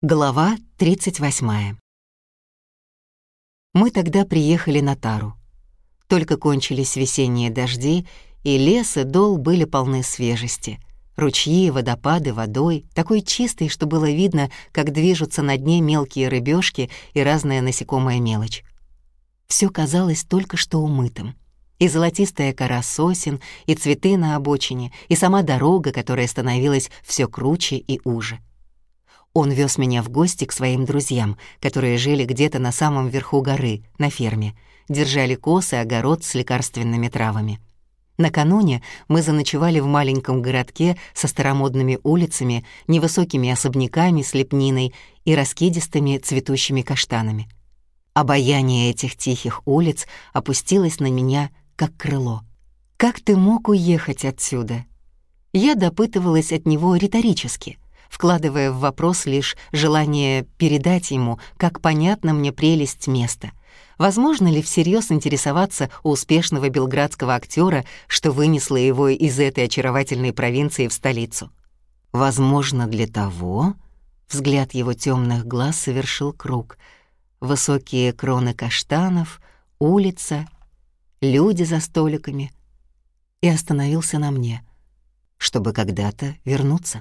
Глава 38. Мы тогда приехали на Тару. Только кончились весенние дожди, и лес и дол были полны свежести. Ручьи, водопады, водой, такой чистой, что было видно, как движутся на дне мелкие рыбешки и разная насекомая мелочь. Все казалось только что умытым. И золотистая кора сосен, и цветы на обочине, и сама дорога, которая становилась все круче и уже — он вез меня в гости к своим друзьям, которые жили где-то на самом верху горы, на ферме, держали косы, огород с лекарственными травами. Накануне мы заночевали в маленьком городке со старомодными улицами, невысокими особняками с лепниной и раскидистыми цветущими каштанами. Обаяние этих тихих улиц опустилось на меня, как крыло. «Как ты мог уехать отсюда?» Я допытывалась от него риторически — вкладывая в вопрос лишь желание передать ему, как понятна мне прелесть места. Возможно ли всерьез интересоваться у успешного белградского актера, что вынесло его из этой очаровательной провинции в столицу? Возможно, для того... Взгляд его темных глаз совершил круг. Высокие кроны каштанов, улица, люди за столиками. И остановился на мне, чтобы когда-то вернуться.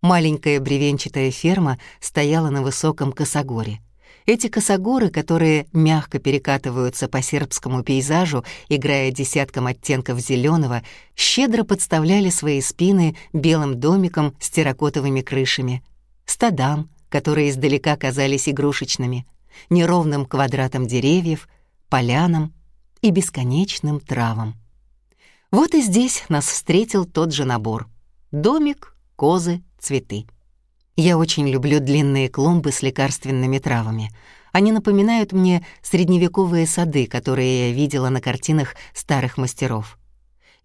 Маленькая бревенчатая ферма стояла на высоком косогоре. Эти косогоры, которые мягко перекатываются по сербскому пейзажу, играя десятком оттенков зеленого, щедро подставляли свои спины белым домикам с терракотовыми крышами, стадам, которые издалека казались игрушечными, неровным квадратом деревьев, полянам и бесконечным травам. Вот и здесь нас встретил тот же набор. Домик, козы, цветы. Я очень люблю длинные клумбы с лекарственными травами. Они напоминают мне средневековые сады, которые я видела на картинах старых мастеров.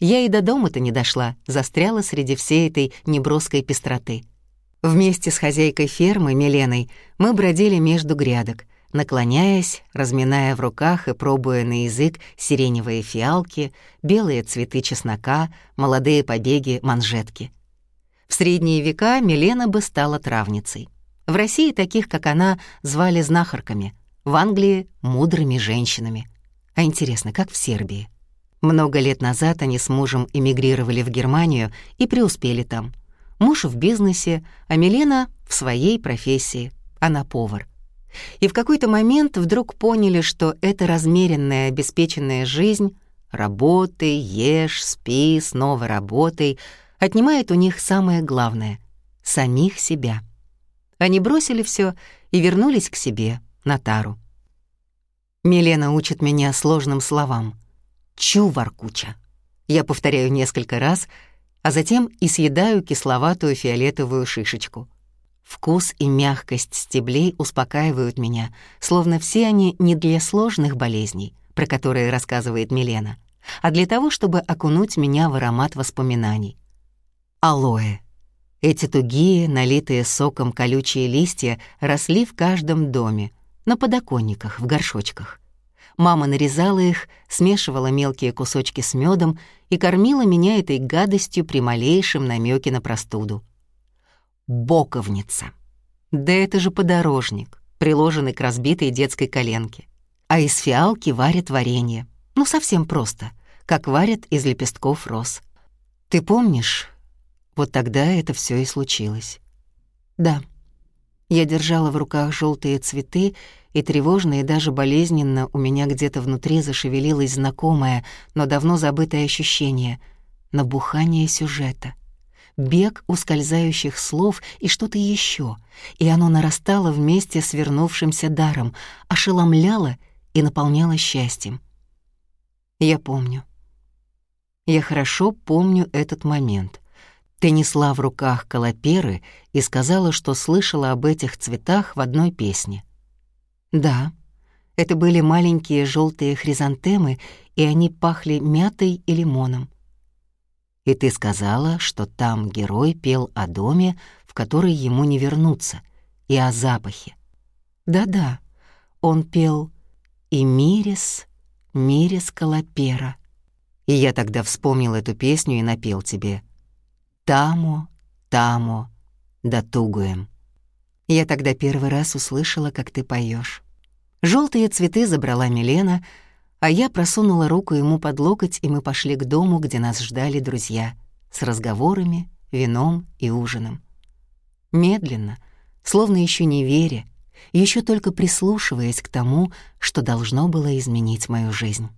Я и до дома-то не дошла, застряла среди всей этой неброской пестроты. Вместе с хозяйкой фермы, Миленой, мы бродили между грядок, наклоняясь, разминая в руках и пробуя на язык сиреневые фиалки, белые цветы чеснока, молодые побеги манжетки — в средние века Милена бы стала травницей. В России таких, как она, звали знахарками, в Англии — мудрыми женщинами. А интересно, как в Сербии? Много лет назад они с мужем эмигрировали в Германию и преуспели там. Муж в бизнесе, а Милена — в своей профессии. Она повар. И в какой-то момент вдруг поняли, что эта размеренная, обеспеченная жизнь — работай, ешь, спи, снова работай — отнимает у них самое главное — самих себя. Они бросили все и вернулись к себе, на тару. Милена учит меня сложным словам. «Чуваркуча». Я повторяю несколько раз, а затем и съедаю кисловатую фиолетовую шишечку. Вкус и мягкость стеблей успокаивают меня, словно все они не для сложных болезней, про которые рассказывает Милена, а для того, чтобы окунуть меня в аромат воспоминаний алоэ. Эти тугие, налитые соком колючие листья росли в каждом доме, на подоконниках, в горшочках. Мама нарезала их, смешивала мелкие кусочки с медом и кормила меня этой гадостью при малейшем намеке на простуду. Боковница. Да это же подорожник, приложенный к разбитой детской коленке. А из фиалки варят варенье. Ну, совсем просто, как варят из лепестков роз. Ты помнишь, вот тогда это все и случилось. Да, я держала в руках желтые цветы, и тревожно и даже болезненно у меня где-то внутри зашевелилось знакомое, но давно забытое ощущение — набухание сюжета. Бег ускользающих слов и что-то еще, и оно нарастало вместе с вернувшимся даром, ошеломляло и наполняло счастьем. Я помню. Я хорошо помню этот момент. Ты несла в руках колоперы и сказала, что слышала об этих цветах в одной песне. Да, это были маленькие желтые хризантемы, и они пахли мятой и лимоном. И ты сказала, что там герой пел о доме, в который ему не вернуться, и о запахе. Да-да, он пел «И мирис, мирис колопера». И я тогда вспомнил эту песню и напел тебе — Тамо, тамо, да тугуем. Я тогда первый раз услышала, как ты поешь. Желтые цветы забрала Милена, а я просунула руку ему под локоть, и мы пошли к дому, где нас ждали друзья, с разговорами, вином и ужином. Медленно, словно еще не веря, еще только прислушиваясь к тому, что должно было изменить мою жизнь.